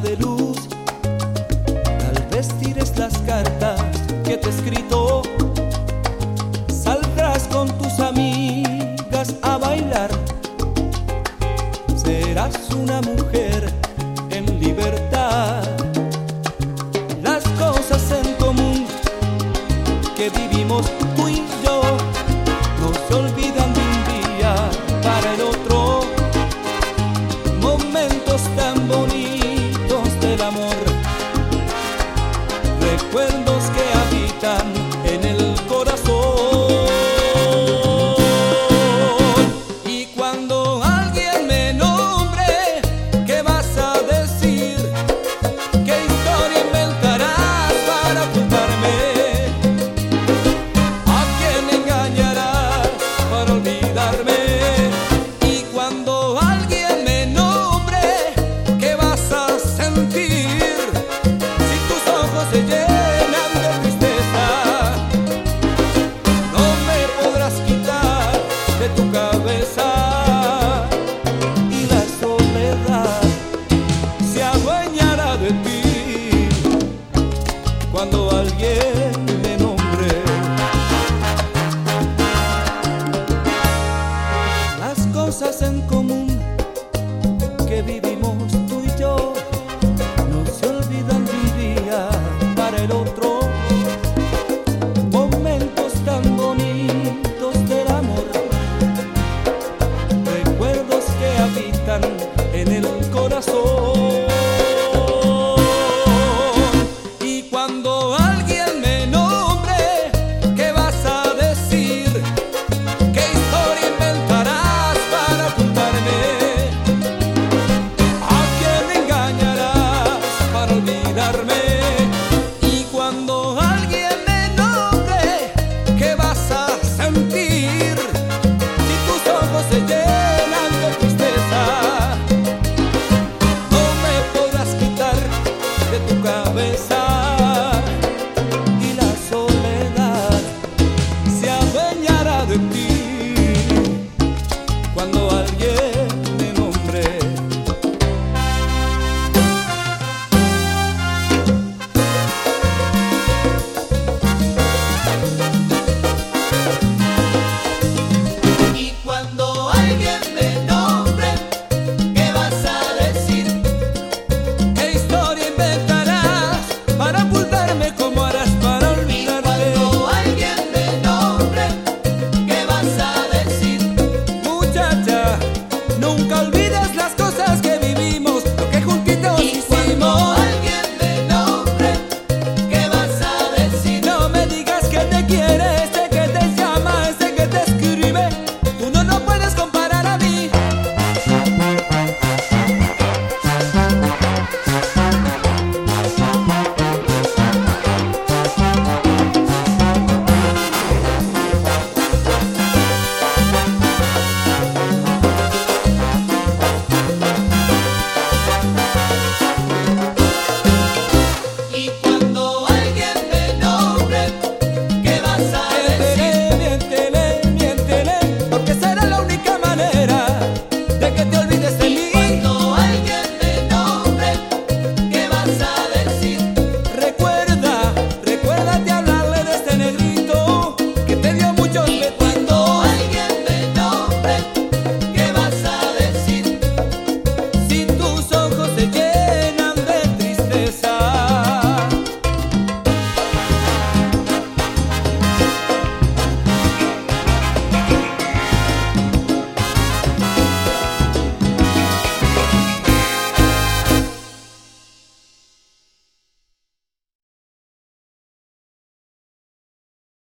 de luz. Tal vez tires las cartas que te escrito. Saldrás con tus amigas a bailar. Serás una mujer en libertad. Las cosas en común que vivimos tú y yo no se olvidan de un día para el otro. Momentos tan bonitos. recuerdo